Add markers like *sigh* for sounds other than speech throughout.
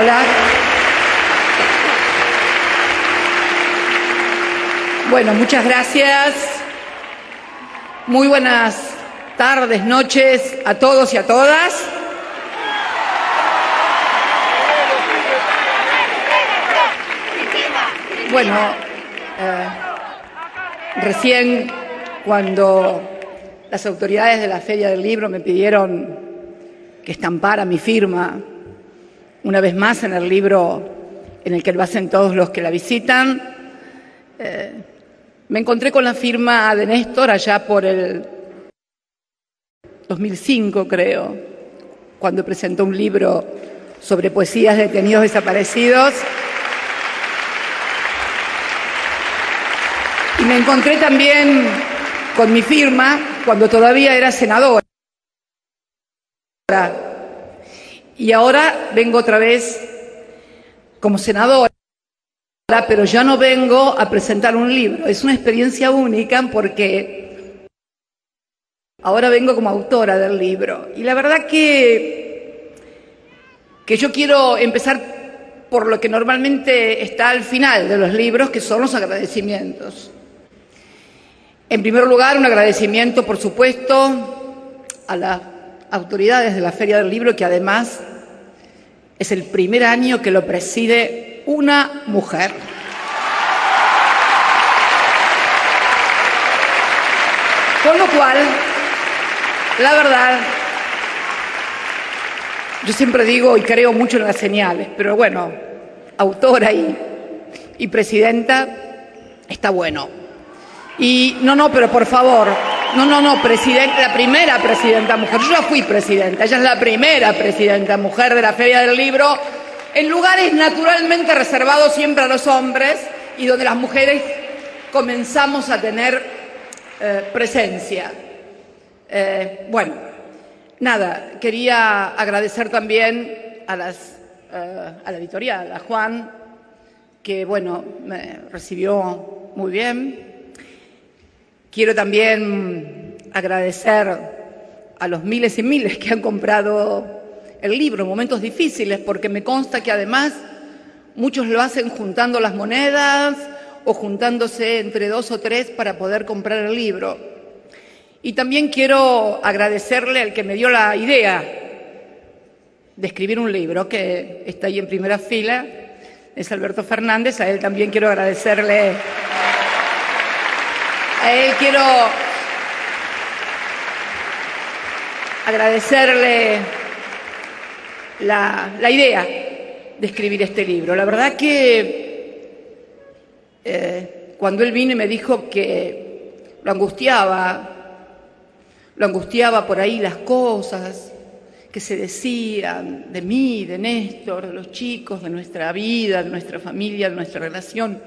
Hola. Bueno, muchas gracias. Muy buenas tardes, noches a todos y a todas. Bueno, eh, recién cuando las autoridades de la Feria del Libro me pidieron que estampara mi firma una vez más en el libro en el que lo hacen todos los que la visitan, eh, me encontré con la firma de Néstor allá por el 2005, creo, cuando presentó un libro sobre poesías de detenidos desaparecidos. Y me encontré también con mi firma cuando todavía era senadora. Y ahora vengo otra vez como senadora, pero ya no vengo a presentar un libro. Es una experiencia única porque ahora vengo como autora del libro. Y la verdad que, que yo quiero empezar por lo que normalmente está al final de los libros, que son los agradecimientos. En primer lugar, un agradecimiento, por supuesto, a las autoridades de la Feria del Libro, que además es el primer año que lo preside una mujer. Con lo cual, la verdad, yo siempre digo y creo mucho en las señales, pero bueno, autora y, y presidenta, está bueno. Y no, no, pero por favor, no, no, no, presidenta, la primera presidenta mujer. Yo ya fui presidenta, ella es la primera presidenta mujer de la Feria del Libro, en lugares naturalmente reservados siempre a los hombres y donde las mujeres comenzamos a tener eh, presencia. Eh, bueno, nada, quería agradecer también a, las, eh, a la editorial, a Juan, que bueno, me recibió muy bien, Quiero también agradecer a los miles y miles que han comprado el libro en momentos difíciles, porque me consta que además muchos lo hacen juntando las monedas o juntándose entre dos o tres para poder comprar el libro. Y también quiero agradecerle al que me dio la idea de escribir un libro, que está ahí en primera fila, es Alberto Fernández. A él también quiero agradecerle a él quiero agradecerle la, idea de escribir este libro. La verdad que eh, cuando él vino y me dijo que lo angustiaba, lo angustiaba por ahí las cosas que se decían de mí, de Néstor, de los chicos, de nuestra vida, de nuestra familia, de nuestra relación.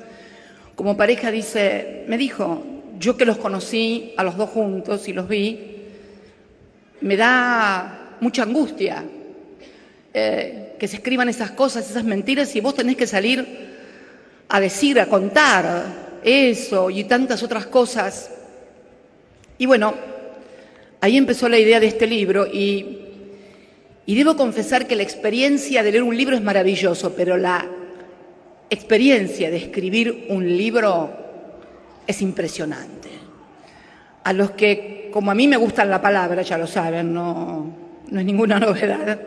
Como pareja dice, me dijo, yo que los conocí a los dos juntos y los vi, me da mucha angustia eh, que se escriban esas cosas, esas mentiras, y vos tenés que salir a decir, a contar eso y tantas otras cosas. Y bueno, ahí empezó la idea de este libro y, y debo confesar que la experiencia de leer un libro es maravilloso, pero la experiencia de escribir un libro es impresionante. A los que, como a mí me gustan la palabra, ya lo saben, no, no es ninguna *laughs* novedad.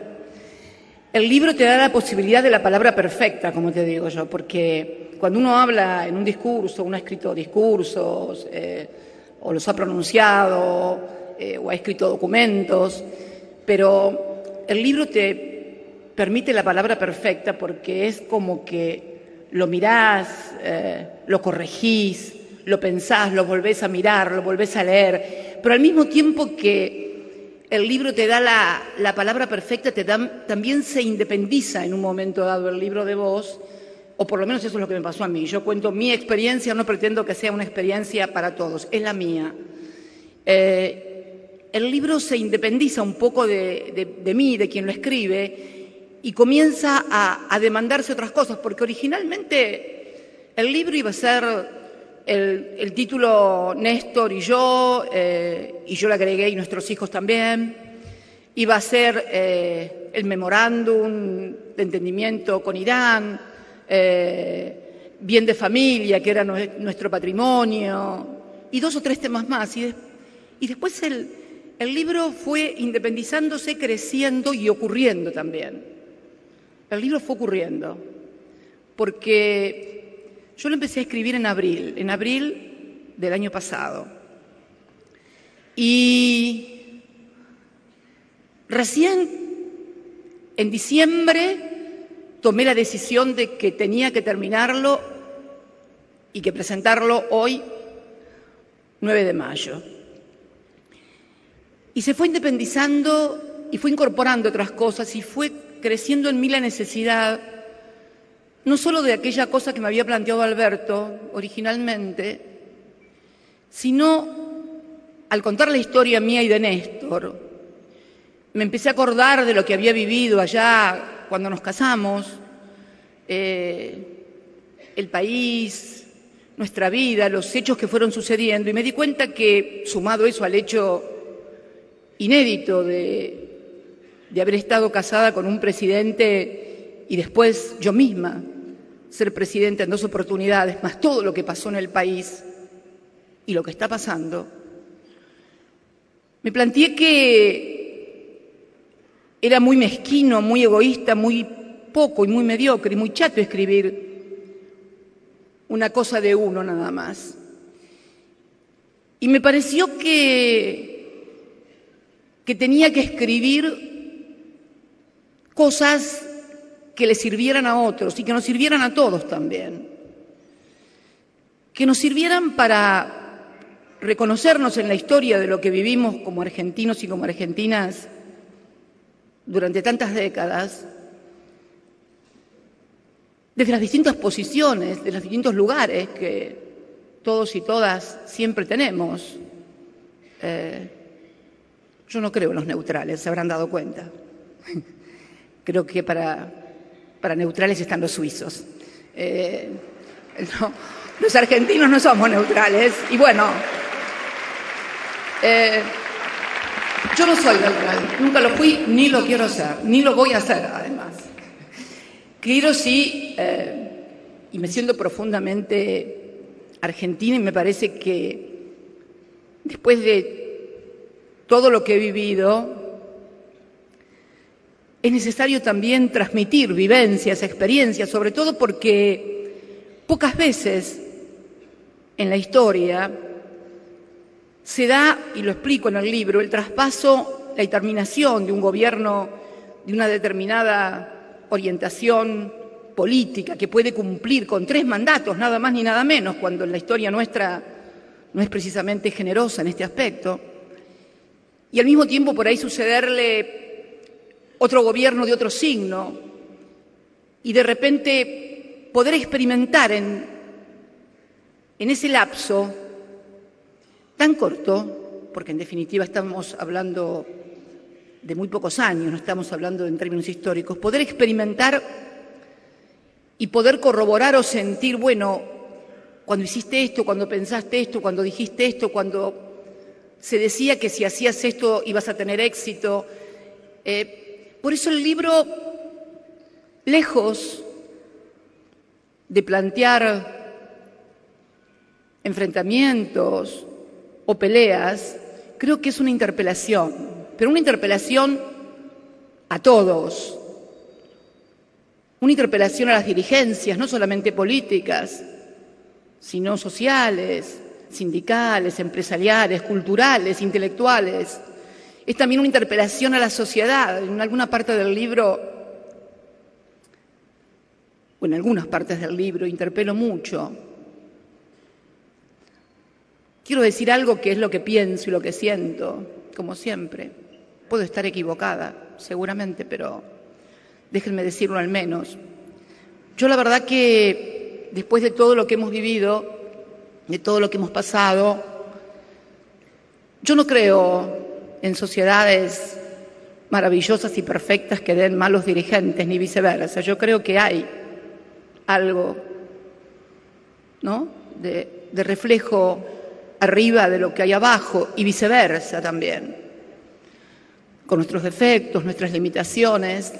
El libro te da la posibilidad de la palabra perfecta, como te digo yo, porque cuando uno habla en un discurso, uno ha escrito discursos, eh, o los ha pronunciado, eh, o ha escrito documentos, pero el libro te permite la palabra perfecta porque es como que lo mirás, eh, lo corregís, lo pensás, lo volvés a mirar, lo volvés a leer, pero al mismo tiempo que el libro te da la, palabra perfecta, te también se independiza en un momento dado el libro de vos, o por lo menos eso es lo que me pasó a mí. Yo cuento mi experiencia, no pretendo que sea una experiencia para todos, es la mía. Eh, el libro se independiza un poco de, mí, de quien lo escribe, y comienza a demandarse otras cosas, porque originalmente el libro iba a ser el, título Néstor y yo, eh, y yo le agregué y nuestros hijos también, iba a ser eh, el memorándum de entendimiento con Irán, eh, bien de familia, que era nuestro patrimonio, y dos o tres temas más. Y, después el libro fue independizándose, creciendo y ocurriendo también. El libro fue ocurriendo, porque yo lo empecé a escribir en abril, en abril del año pasado. Y recién en diciembre tomé la decisión de que tenía que terminarlo y que presentarlo hoy, 9 de mayo. Y se fue independizando y fue incorporando otras cosas y fue creciendo en mí la necesidad, no solo de aquella cosa que me había planteado Alberto originalmente, sino al contar la historia mía y de Néstor, me empecé a acordar de lo que había vivido allá cuando nos casamos, eh, el país, nuestra vida, los hechos que fueron sucediendo, y me di cuenta que, sumado eso al hecho inédito de, haber estado casada con un presidente y después yo misma ser presidente en dos oportunidades, más todo lo que pasó en el país y lo que está pasando, me planteé que era muy mezquino, muy egoísta, muy poco y muy mediocre y muy chato escribir una cosa de uno nada más. Y me pareció que que tenía que escribir cosas que le sirvieran a otros y que nos sirvieran a todos también. Que nos sirvieran para reconocernos en la historia de lo que vivimos como argentinos y como argentinas durante tantas décadas, desde las distintas posiciones, de los distintos lugares que todos y todas siempre tenemos. Eh, yo no creo en los neutrales, se habrán dado cuenta. *laughs* Creo que para, para neutrales están los suizos. Eh, los argentinos no somos neutrales. Y bueno, eh, yo no soy neutral, nunca lo fui, ni lo quiero ser, ni lo voy a hacer además. Quiero sí, eh, y me siento profundamente argentina y me parece que después de todo lo que he vivido, es necesario también transmitir vivencias, experiencias, sobre todo porque pocas veces en la historia se da, y lo explico en el libro, el traspaso, la determinación de un gobierno de una determinada orientación política que puede cumplir con tres mandatos, nada más ni nada menos, cuando la historia nuestra no es precisamente generosa en este aspecto. Y al mismo tiempo por ahí sucederle otro gobierno de otro signo y de repente poder experimentar en, en ese lapso tan corto, porque en definitiva estamos hablando de muy pocos años, no estamos hablando en términos históricos, poder experimentar y poder corroborar o sentir, bueno, cuando hiciste esto, cuando pensaste esto, cuando dijiste esto, cuando se decía que si hacías esto ibas a tener éxito. Eh, por eso el libro, lejos de plantear enfrentamientos o peleas, creo que es una interpelación, pero una interpelación a todos, una interpelación a las dirigencias, no solamente políticas, sino sociales, sindicales, empresariales, culturales, intelectuales. Es también una interpelación a la sociedad. En alguna parte del libro, o en algunas partes del libro, interpelo mucho. Quiero decir algo que es lo que pienso y lo que siento, como siempre. Puedo estar equivocada, seguramente, pero déjenme decirlo al menos. Yo la verdad que después de todo lo que hemos vivido, de todo lo que hemos pasado. Yo no creo en sociedades maravillosas y perfectas que den malos dirigentes, ni viceversa. Yo creo que hay algo ¿no? de, de reflejo arriba de lo que hay abajo y viceversa también, con nuestros defectos, nuestras limitaciones.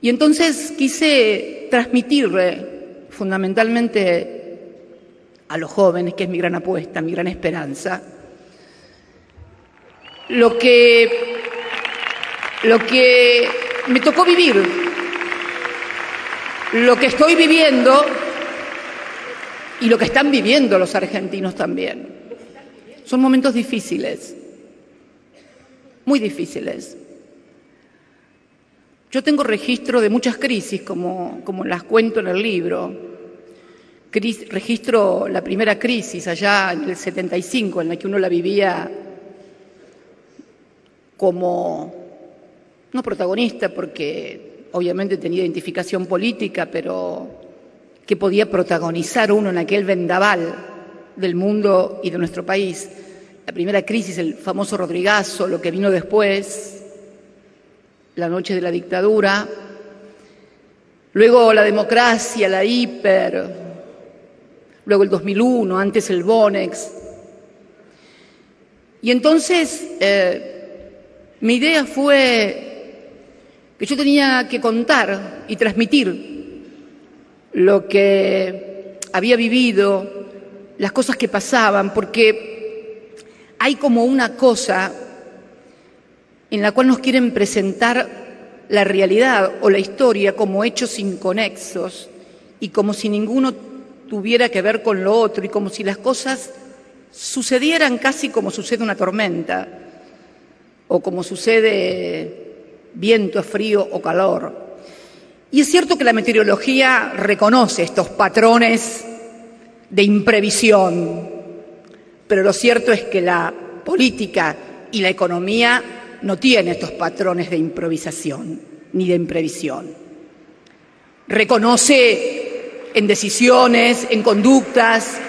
Y entonces quise transmitirle fundamentalmente a los jóvenes, que es mi gran apuesta, mi gran esperanza, lo que, lo que me tocó vivir, lo que estoy viviendo y lo que están viviendo los argentinos también. Son momentos difíciles, muy difíciles. Yo tengo registro de muchas crisis, como, como las cuento en el libro. registro la primera crisis allá en el 75, en la que uno la vivía como, no protagonista, porque obviamente tenía identificación política, pero que podía protagonizar uno en aquel vendaval del mundo y de nuestro país. La primera crisis, el famoso Rodrigazo, lo que vino después, la noche de la dictadura, luego la democracia, la hiper, luego el 2001, antes el Bonex. Y entonces eh, mi idea fue que yo tenía que contar y transmitir lo que había vivido, las cosas que pasaban, porque hay como una cosa en la cual nos quieren presentar la realidad o la historia como hechos inconexos y como si ninguno tuviera que ver con lo otro y como si las cosas sucedieran casi como sucede una tormenta o como sucede viento, frío o calor. Y es cierto que la meteorología reconoce estos patrones de imprevisión, pero lo cierto es que la política y la economía no tienen estos patrones de improvisación ni de imprevisión. Reconoce en decisiones, en conductas,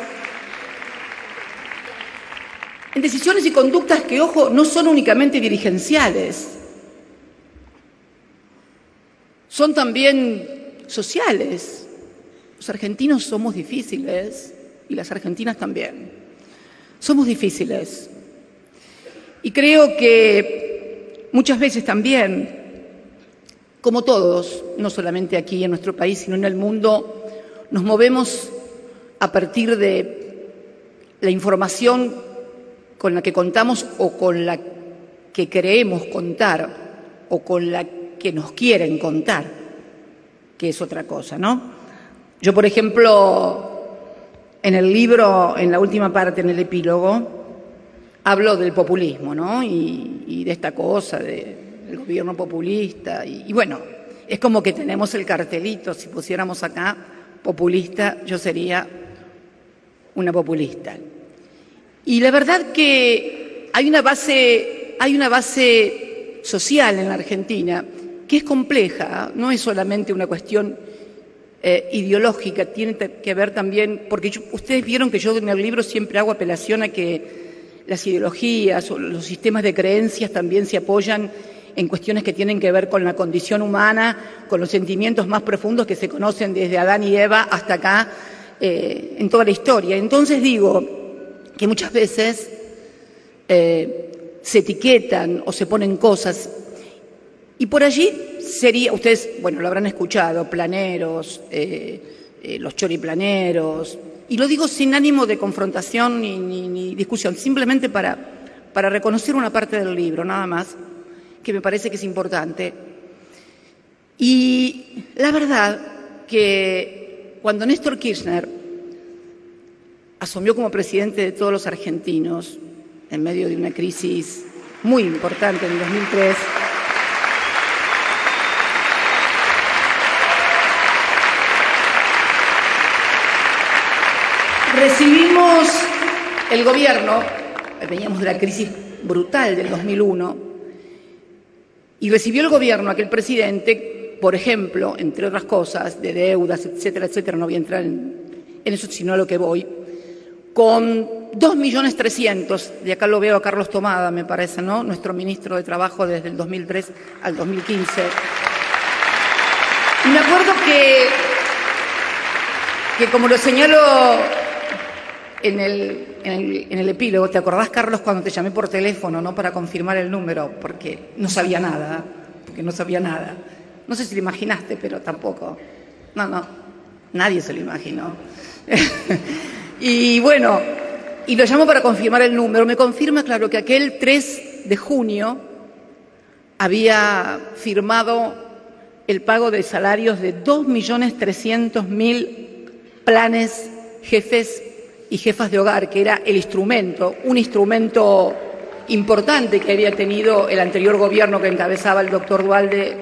en decisiones y conductas que, ojo, no son únicamente dirigenciales, son también sociales. Los argentinos somos difíciles y las argentinas también. Somos difíciles. Y creo que muchas veces también, como todos, no solamente aquí en nuestro país, sino en el mundo, nos movemos a partir de la información con la que contamos o con la que creemos contar o con la que nos quieren contar, que es otra cosa, ¿no? Yo, por ejemplo, en el libro, en la última parte, en el epílogo, hablo del populismo, ¿no? Y, de esta cosa, del gobierno populista. Y, bueno, es como que tenemos el cartelito, si pusiéramos acá populista, yo sería una populista. Y la verdad que hay una base, hay una base social en la Argentina que es compleja, no es solamente una cuestión eh, ideológica, tiene que ver también, porque ustedes vieron que yo en el libro siempre hago apelación a que las ideologías o los sistemas de creencias también se apoyan en cuestiones que tienen que ver con la condición humana, con los sentimientos más profundos que se conocen desde Adán y Eva hasta acá eh, en toda la historia. Entonces digo que muchas veces eh, se etiquetan o se ponen cosas y por allí sería, ustedes, bueno, lo habrán escuchado, planeros, eh, eh, los choriplaneros, y lo digo sin ánimo de confrontación ni, discusión, simplemente para, para reconocer una parte del libro, nada más, que me parece que es importante. Y la verdad que cuando Néstor Kirchner asumió como presidente de todos los argentinos, en medio de una crisis muy importante en el 2003, Recibimos el gobierno, veníamos de la crisis brutal del 2001, y recibió el gobierno aquel presidente, por ejemplo, entre otras cosas, de deudas, etcétera, etcétera, no voy a entrar en, eso, sino a lo que voy, con 2.300.000, de acá lo veo a Carlos Tomada, me parece, ¿no? Nuestro ministro de Trabajo desde el 2003 al 2015. Y me acuerdo que, que como lo señaló en el, en, el, epílogo, ¿te acordás, Carlos, cuando te llamé por teléfono, ¿no? Para confirmar el número, porque no sabía nada, porque no sabía nada. No sé si lo imaginaste, pero tampoco. No, no, nadie se lo imaginó. *laughs* y bueno, y lo llamo para confirmar el número. Me confirma, claro, que aquel 3 de junio había firmado el pago de salarios de 2.300.000 planes jefes y jefas de hogar, que era el instrumento, un instrumento importante que había tenido el anterior gobierno que encabezaba el doctor Dualde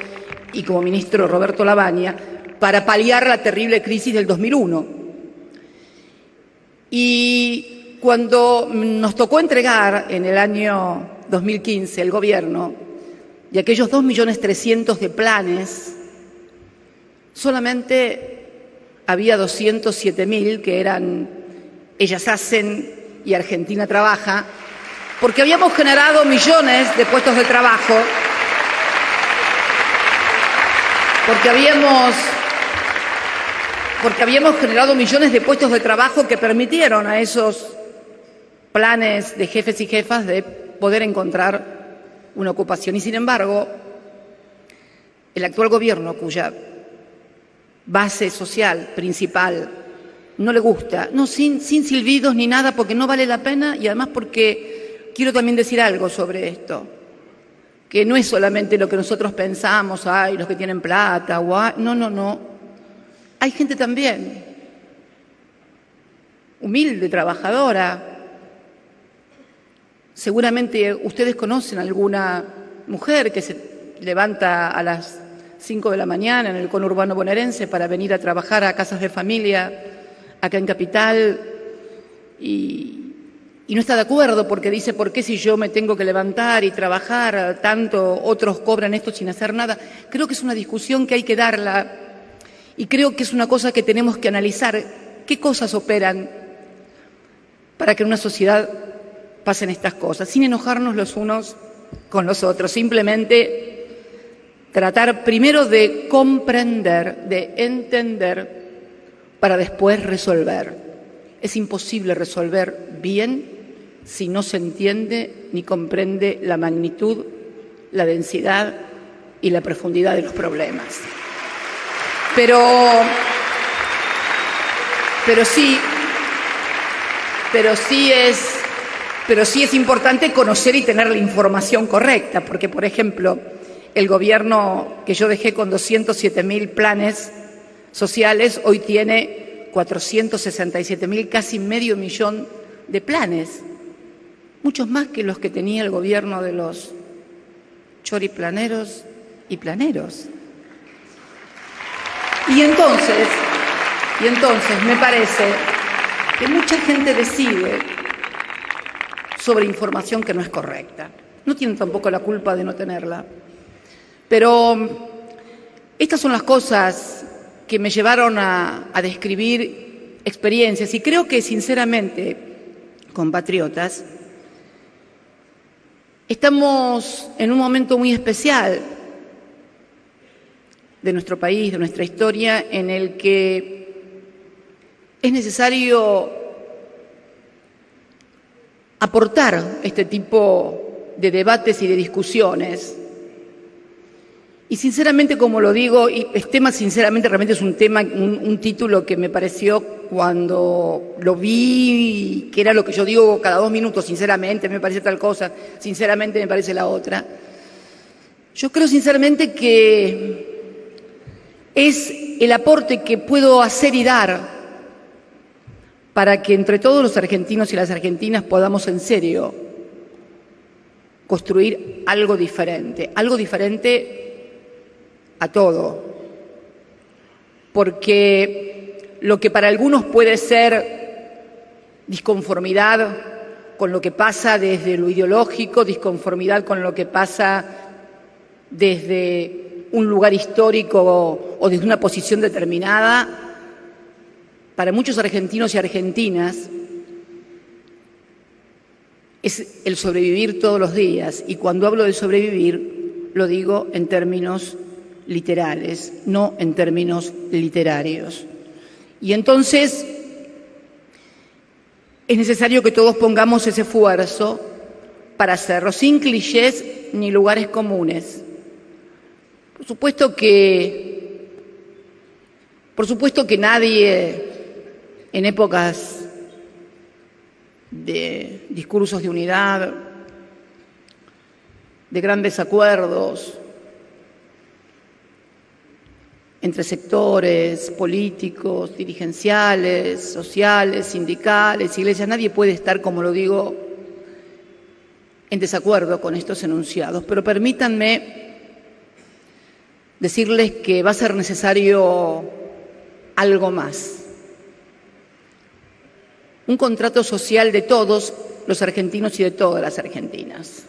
y como ministro Roberto Lavagna, para paliar la terrible crisis del 2001. Y cuando nos tocó entregar en el año 2015 el gobierno y aquellos 2.300.000 de planes, solamente había 207.000 que eran Ellas hacen y Argentina trabaja, porque habíamos generado millones de puestos de trabajo, porque habíamos, porque habíamos generado millones de puestos de trabajo que permitieron a esos planes de jefes y jefas de poder encontrar una ocupación. Y sin embargo, el actual gobierno, cuya base social principal no le gusta, no sin, sin silbidos ni nada, porque no vale la pena y además porque quiero también decir algo sobre esto, que no es solamente lo que nosotros pensamos, ay, los que tienen plata, no, no, no, hay gente también humilde, trabajadora. Seguramente ustedes conocen alguna mujer que se levanta a las 5 de la mañana en el conurbano bonaerense para venir a trabajar a casas de familia acá en Capital y, no está de acuerdo porque dice, ¿por qué si yo me tengo que levantar y trabajar tanto, otros cobran esto sin hacer nada? Creo que es una discusión que hay que darla y creo que es una cosa que tenemos que analizar. ¿Qué cosas operan para que en una sociedad pasen estas cosas? Sin enojarnos los unos con los otros, simplemente tratar primero de comprender, de entender, para después resolver. Es imposible resolver bien si no se entiende ni comprende la magnitud, la densidad y la profundidad de los problemas. Pero, pero sí, pero sí es, pero sí es importante conocer y tener la información correcta, porque, por ejemplo, el gobierno que yo dejé con 207 mil planes sociales hoy tiene 467 mil, casi medio millón de planes, muchos más que los que tenía el gobierno de los choriplaneros y planeros. Y entonces, y entonces me parece que mucha gente decide sobre información que no es correcta. No tienen tampoco la culpa de no tenerla. Pero mm, estas son las cosas que me llevaron a, describir experiencias y creo que sinceramente, compatriotas, estamos en un momento muy especial de nuestro país, de nuestra historia, en el que es necesario aportar este tipo de debates y de discusiones y sinceramente, como lo digo, y este tema sinceramente realmente es un tema, un, título que me pareció cuando lo vi, que era lo que yo digo cada dos minutos, sinceramente me parece tal cosa, sinceramente me parece la otra. Yo creo sinceramente que es el aporte que puedo hacer y dar para que entre todos los argentinos y las argentinas podamos en serio construir algo diferente, algo diferente a todo, porque lo que para algunos puede ser disconformidad con lo que pasa desde lo ideológico, disconformidad con lo que pasa desde un lugar histórico o desde una posición determinada, para muchos argentinos y argentinas es el sobrevivir todos los días. Y cuando hablo de sobrevivir, lo digo en términos literales, no en términos literarios. Y entonces es necesario que todos pongamos ese esfuerzo para hacerlo, sin clichés ni lugares comunes, Por supuesto que por supuesto que nadie en épocas de discursos de unidad, de grandes acuerdos entre sectores políticos, dirigenciales, sociales, sindicales, iglesias, nadie puede estar, como lo digo, en desacuerdo con estos enunciados. Pero permítanme decirles que va a ser necesario algo más. Un contrato social de todos los argentinos y de todas las argentinas.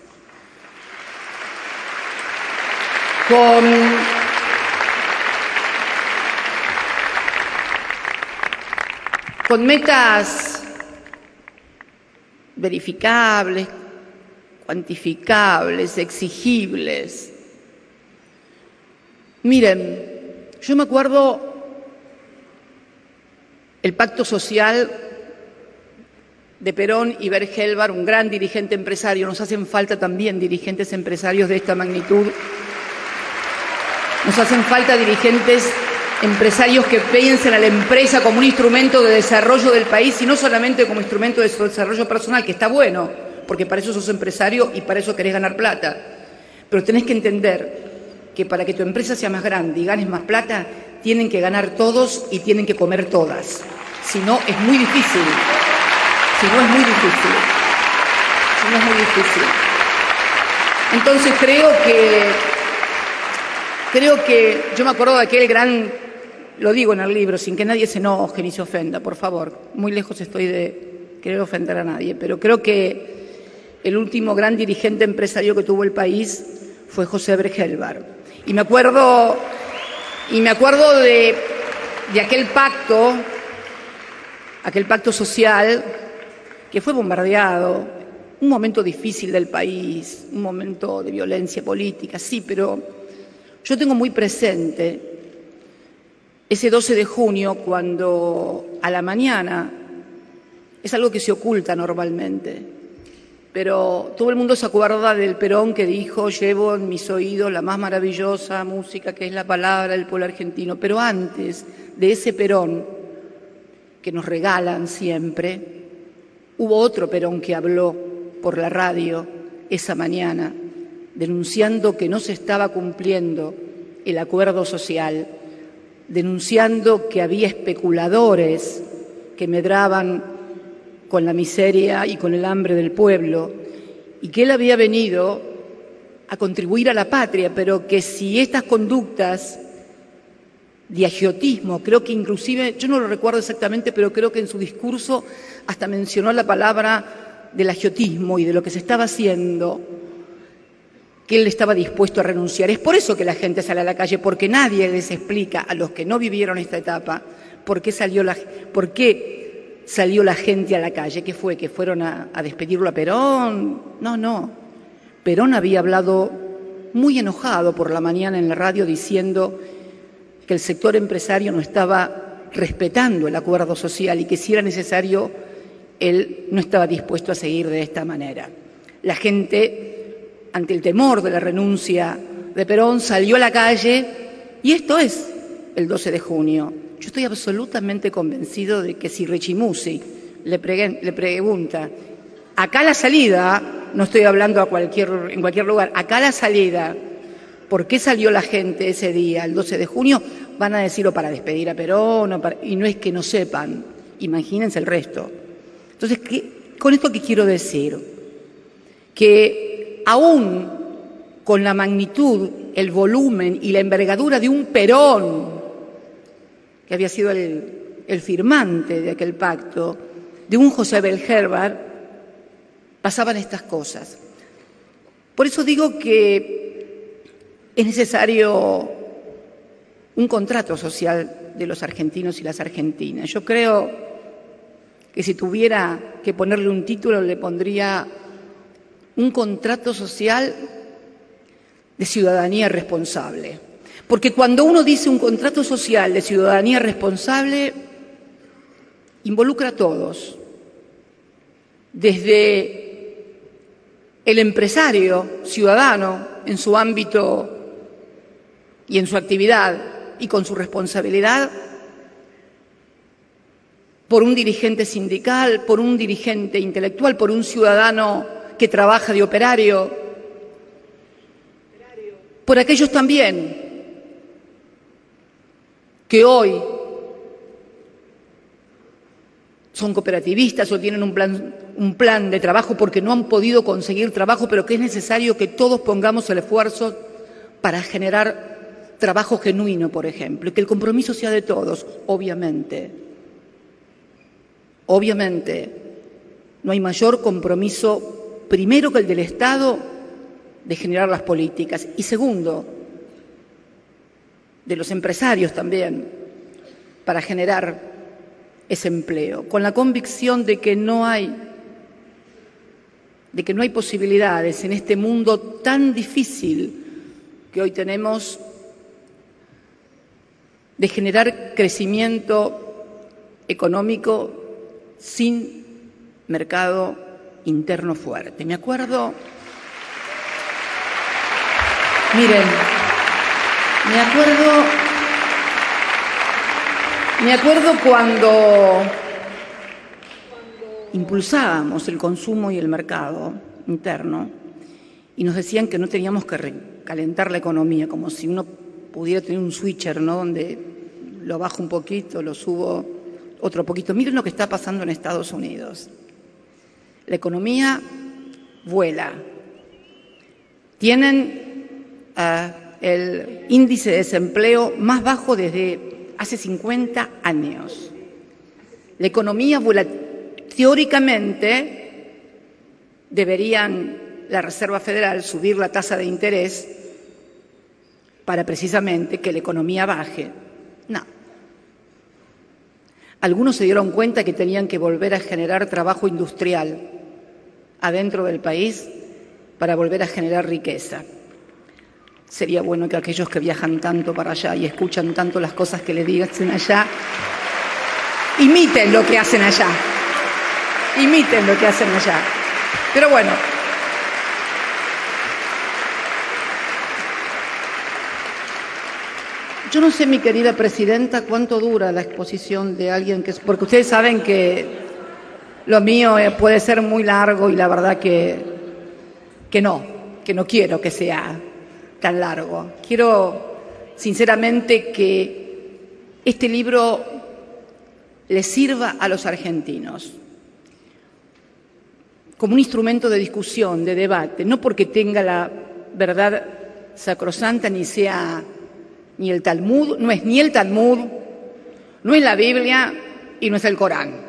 Con metas verificables, cuantificables, exigibles. Miren, yo me acuerdo el pacto social de Perón y Bergelbar, un gran dirigente empresario. Nos hacen falta también dirigentes empresarios de esta magnitud. Nos hacen falta dirigentes empresarios que piensen a la empresa como un instrumento de desarrollo del país y no solamente como instrumento de desarrollo personal, que está bueno, porque para eso sos empresario y para eso querés ganar plata. Pero tenés que entender que para que tu empresa sea más grande y ganes más plata, tienen que ganar todos y tienen que comer todas. Si no, es muy difícil. Si no, es muy difícil. Si no, es muy difícil. Entonces creo que, creo que, yo me acuerdo de aquel gran, lo digo en el libro, sin que nadie se enoje ni se ofenda, por favor. Muy lejos estoy de querer ofender a nadie, pero creo que el último gran dirigente empresario que tuvo el país fue José Bregelbar. Y me acuerdo y me acuerdo de, aquel pacto, aquel pacto social que fue bombardeado, un momento difícil del país, un momento de violencia política, sí, pero yo tengo muy presente ese 12 de junio cuando a la mañana, es algo que se oculta normalmente, pero todo el mundo se acuerda del Perón que dijo, llevo en mis oídos la más maravillosa música que es la palabra del pueblo argentino. Pero antes de ese Perón, que nos regalan siempre, hubo otro Perón que habló por la radio esa mañana, denunciando que no se estaba cumpliendo el acuerdo social, denunciando que había especuladores que medraban con la miseria y con el hambre del pueblo, y que él había venido a contribuir a la patria, pero que si estas conductas de agiotismo, creo que inclusive, yo no lo recuerdo exactamente, pero creo que en su discurso hasta mencionó la palabra del agiotismo y de lo que se estaba haciendo, que él estaba dispuesto a renunciar. Es por eso que la gente sale a la calle, porque nadie les explica a los que no vivieron esta etapa por qué salió la, por qué salió la gente a la calle. ¿Qué fue? ¿Que fueron a, despedirlo a Perón? No, no. Perón había hablado muy enojado por la mañana en la radio diciendo que el sector empresario no estaba respetando el acuerdo social y que si era necesario, él no estaba dispuesto a seguir de esta manera. La gente, ante el temor de la renuncia de Perón, salió a la calle y esto es el 12 de junio. Yo estoy absolutamente convencido de que si Rechimusi le, le pregunta, acá la salida, no estoy hablando a cualquier, en cualquier lugar, acá la salida, ¿por qué salió la gente ese día, el 12 de junio? Van a decirlo para despedir a Perón, y no es que no sepan, imagínense el resto. Entonces, con esto que quiero decir, que aún con la magnitud, el volumen y la envergadura de un Perón, que había sido el, firmante de aquel pacto, de un José Belgerbar, pasaban estas cosas. Por eso digo que es necesario un contrato social de los argentinos y las argentinas. Yo creo que si tuviera que ponerle un título le pondría un contrato social de ciudadanía responsable. Porque cuando uno dice un contrato social de ciudadanía responsable, involucra a todos, desde el empresario ciudadano en su ámbito y en su actividad y con su responsabilidad por un dirigente sindical, por un dirigente intelectual, por un ciudadano que trabaja de operario, por aquellos también que hoy son cooperativistas o tienen un plan, un plan de trabajo porque no han podido conseguir trabajo, pero que es necesario que todos pongamos el esfuerzo para generar trabajo genuino, por ejemplo, y que el compromiso sea de todos, obviamente. Obviamente, no hay mayor compromiso, primero que el del Estado, de generar las políticas, y segundo, de los empresarios también, para generar ese empleo, con la convicción de que no hay de que no hay posibilidades en este mundo tan difícil que hoy tenemos de generar crecimiento económico sin mercado interno fuerte. Me acuerdo, miren, me acuerdo, me acuerdo cuando impulsábamos el consumo y el mercado interno y nos decían que no teníamos que calentar la economía, como si uno pudiera tener un switcher, ¿no? Donde lo bajo un poquito, lo subo otro poquito. Miren lo que está pasando en Estados Unidos. La economía vuela. Tienen uh, el índice de desempleo más bajo desde hace 50 años. La economía Teóricamente, deberían la Reserva Federal subir la tasa de interés para precisamente que la economía baje. No. Algunos se dieron cuenta que tenían que volver a generar trabajo industrial adentro del país para volver a generar riqueza. Sería bueno que aquellos que viajan tanto para allá y escuchan tanto las cosas que le digan allá, imiten lo que hacen allá imiten lo que hacen allá. Pero bueno. Yo no sé, mi querida presidenta, cuánto dura la exposición de alguien que porque ustedes saben que lo mío eh, puede ser muy largo y la verdad que, que no, que no quiero que sea tan largo. Quiero, sinceramente, que este libro le sirva a los argentinos como un instrumento de discusión, de debate, no porque tenga la verdad sacrosanta ni sea ni el Talmud, no es ni el Talmud, no es la Biblia y no es el Corán.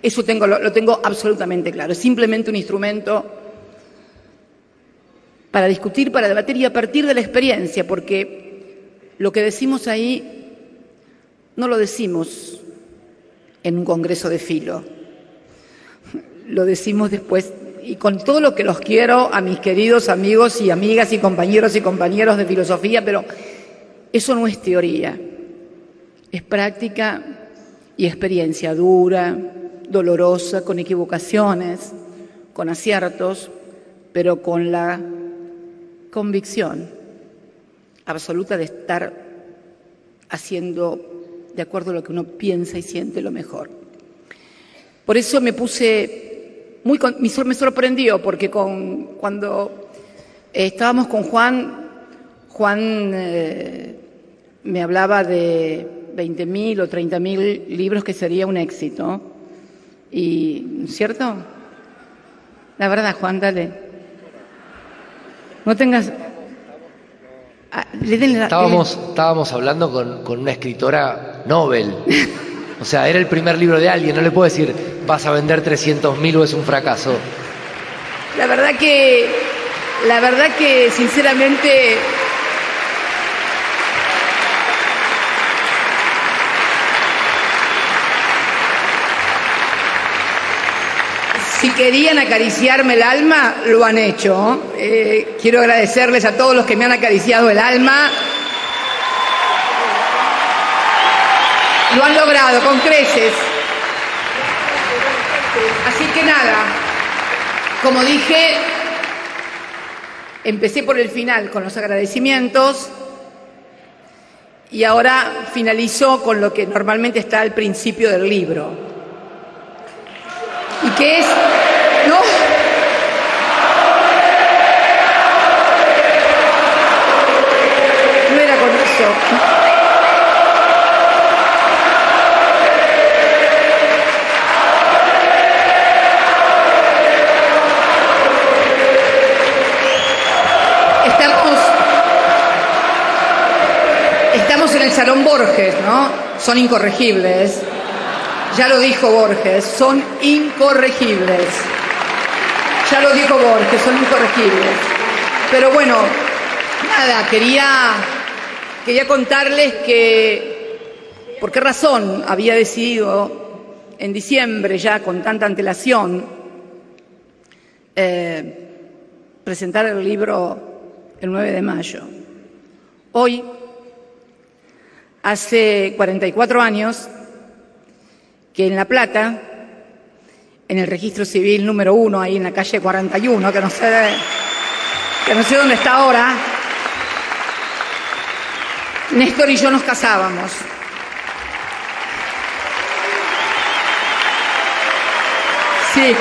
Eso lo tengo absolutamente claro. Es simplemente un instrumento para discutir, para debatir y a partir de la experiencia, porque lo que decimos ahí no lo decimos en un congreso de filo. Lo decimos después, y con todo lo que los quiero a mis queridos amigos y amigas y compañeros y compañeros de filosofía, pero eso no es teoría, es práctica y experiencia dura, dolorosa, con equivocaciones, con aciertos, pero con la convicción absoluta de estar haciendo de acuerdo a lo que uno piensa y siente lo mejor. Por eso me puse muy, me sorprendió porque con, cuando estábamos con Juan, Juan eh, me hablaba de 20.000 o 30.000 libros que sería un éxito. Y, ¿cierto? La verdad, Juan, dale. No tengas... Ah, estábamos, estábamos hablando con, con una escritora Nobel. O sea, era el primer libro de alguien, no le puedo decir, vas a vender 300.000 o es un fracaso. La verdad que, la verdad que sinceramente... Si querían acariciarme el alma, lo han hecho. Eh, quiero agradecerles a todos los que me han acariciado el alma. Lo han logrado con creces. Así que nada, como dije, empecé por el final con los agradecimientos y ahora finalizo con lo que normalmente está al principio del libro. Que es... ¿No? No era con eso. en el Salón Borges, ¿no? Son incorregibles. Ya lo dijo Borges, son incorregibles. Ya lo dijo Borges, son incorregibles. Pero bueno, nada, quería, quería contarles que por qué razón había decidido en diciembre, ya con tanta antelación, eh, presentar el libro el 9 de mayo. Hoy hace 44 años que en La Plata, en el registro civil número uno, ahí en la calle 41, que no sé, que no sé dónde está ahora, Néstor y yo nos casábamos. Sí.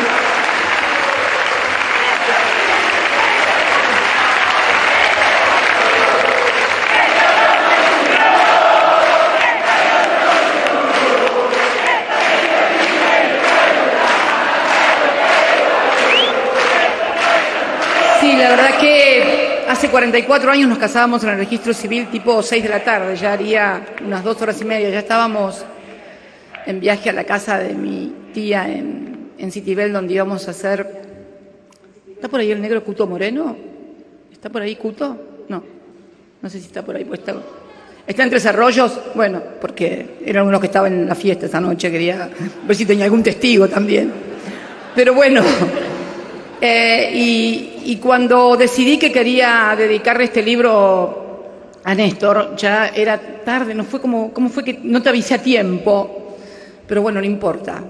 Hace 44 años nos casábamos en el registro civil tipo 6 de la tarde, ya haría unas dos horas y media, ya estábamos en viaje a la casa de mi tía en, en Citibel donde íbamos a hacer... ¿Está por ahí el negro Cuto Moreno? ¿Está por ahí Cuto? No, no sé si está por ahí puesto. ¿Está entre Arroyos? Bueno, porque era uno que estaba en la fiesta esa noche, quería ver si tenía algún testigo también. Pero bueno, eh, y, cuando decidí que quería dedicarle este libro a Néstor, ya era tarde, no fue como, ¿cómo fue que no te avisé a tiempo? Pero bueno, no importa.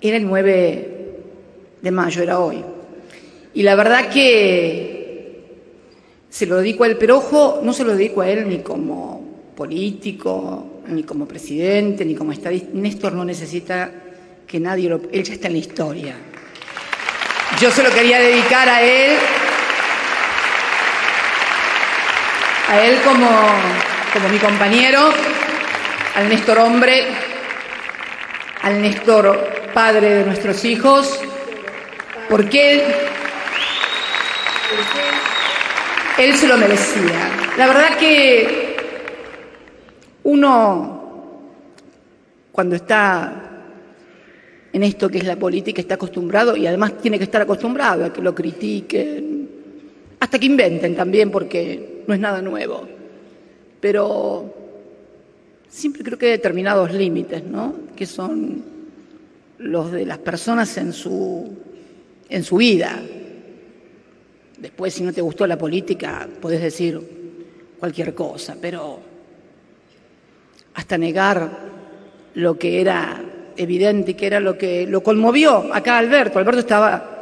Era el 9 de mayo, era hoy. Y la verdad que se lo dedico a él, pero ojo, no se lo dedico a él ni como político, ni como presidente, ni como estadista. Néstor no necesita que nadie lo... Él ya está en la historia. Yo se lo quería dedicar a él, a él como, como mi compañero, al Néstor hombre, al Néstor padre de nuestros hijos, porque él, él se lo merecía. La verdad que uno, cuando está en esto que es la política está acostumbrado y además tiene que estar acostumbrado a que lo critiquen, hasta que inventen también, porque no es nada nuevo. Pero siempre creo que hay determinados límites, ¿no? Que son los de las personas en su, en su vida. Después, si no te gustó la política, puedes decir cualquier cosa, pero hasta negar lo que era evidente que era lo que lo conmovió acá Alberto. Alberto estaba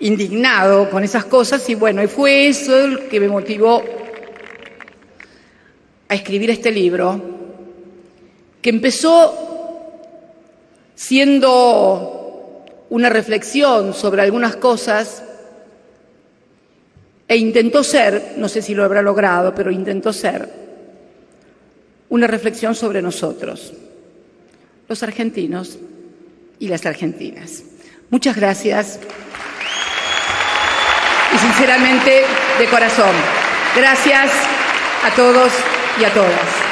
indignado con esas cosas y bueno, y fue eso el que me motivó a escribir este libro, que empezó siendo una reflexión sobre algunas cosas e intentó ser, no sé si lo habrá logrado, pero intentó ser una reflexión sobre nosotros los argentinos y las argentinas. Muchas gracias y sinceramente de corazón. Gracias a todos y a todas.